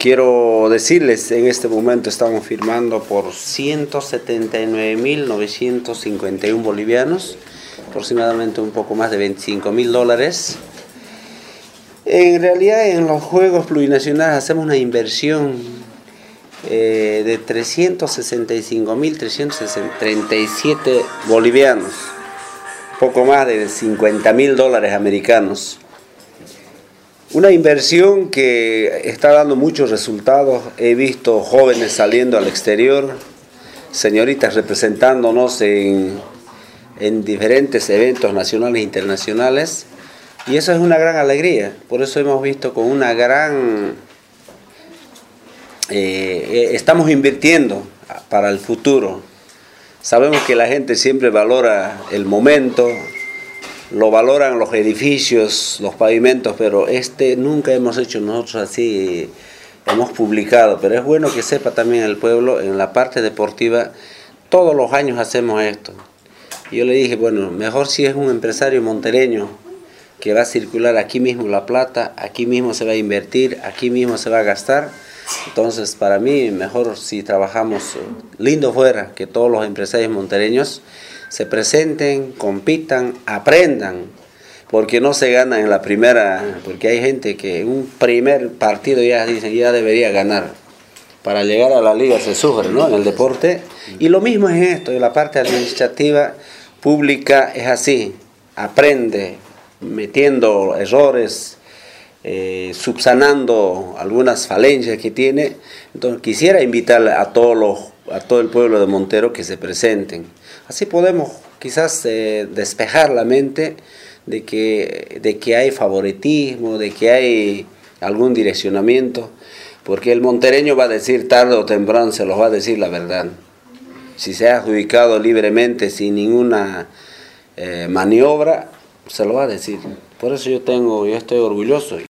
quiero decirles, en este momento estamos firmando por 179.951 bolivianos, aproximadamente un poco más de 25 mil dólares. En realidad en los Juegos Plurinacionales hacemos una inversión eh, de 365.337 bolivianos, poco más de 50 mil dólares americanos. Una inversión que está dando muchos resultados. He visto jóvenes saliendo al exterior, señoritas representándonos en, en diferentes eventos nacionales e internacionales. Y eso es una gran alegría. Por eso hemos visto con una gran... Eh, estamos invirtiendo para el futuro. Sabemos que la gente siempre valora el momento, lo valoran los edificios, los pavimentos, pero este nunca hemos hecho nosotros así, hemos publicado, pero es bueno que sepa también el pueblo, en la parte deportiva, todos los años hacemos esto. yo le dije, bueno, mejor si es un empresario montereño que va a circular aquí mismo la plata, aquí mismo se va a invertir, aquí mismo se va a gastar. Entonces, para mí, mejor si trabajamos lindo fuera que todos los empresarios montereños se presenten, compitan, aprendan, porque no se gana en la primera, porque hay gente que en un primer partido ya dicen ya debería ganar. Para llegar a la liga se sufre, ¿no? En el deporte. Y lo mismo es esto, en la parte administrativa pública es así, aprende metiendo errores, eh, subsanando algunas falencias que tiene. Entonces quisiera invitar a todos los, a todo el pueblo de Montero que se presenten. Así podemos quizás eh, despejar la mente de que, de que hay favoritismo, de que hay algún direccionamiento, porque el montereño va a decir tarde o temprano, se los va a decir la verdad. Si se ha adjudicado libremente sin ninguna eh, maniobra, se lo va a decir. Por eso yo tengo, yo estoy orgulloso.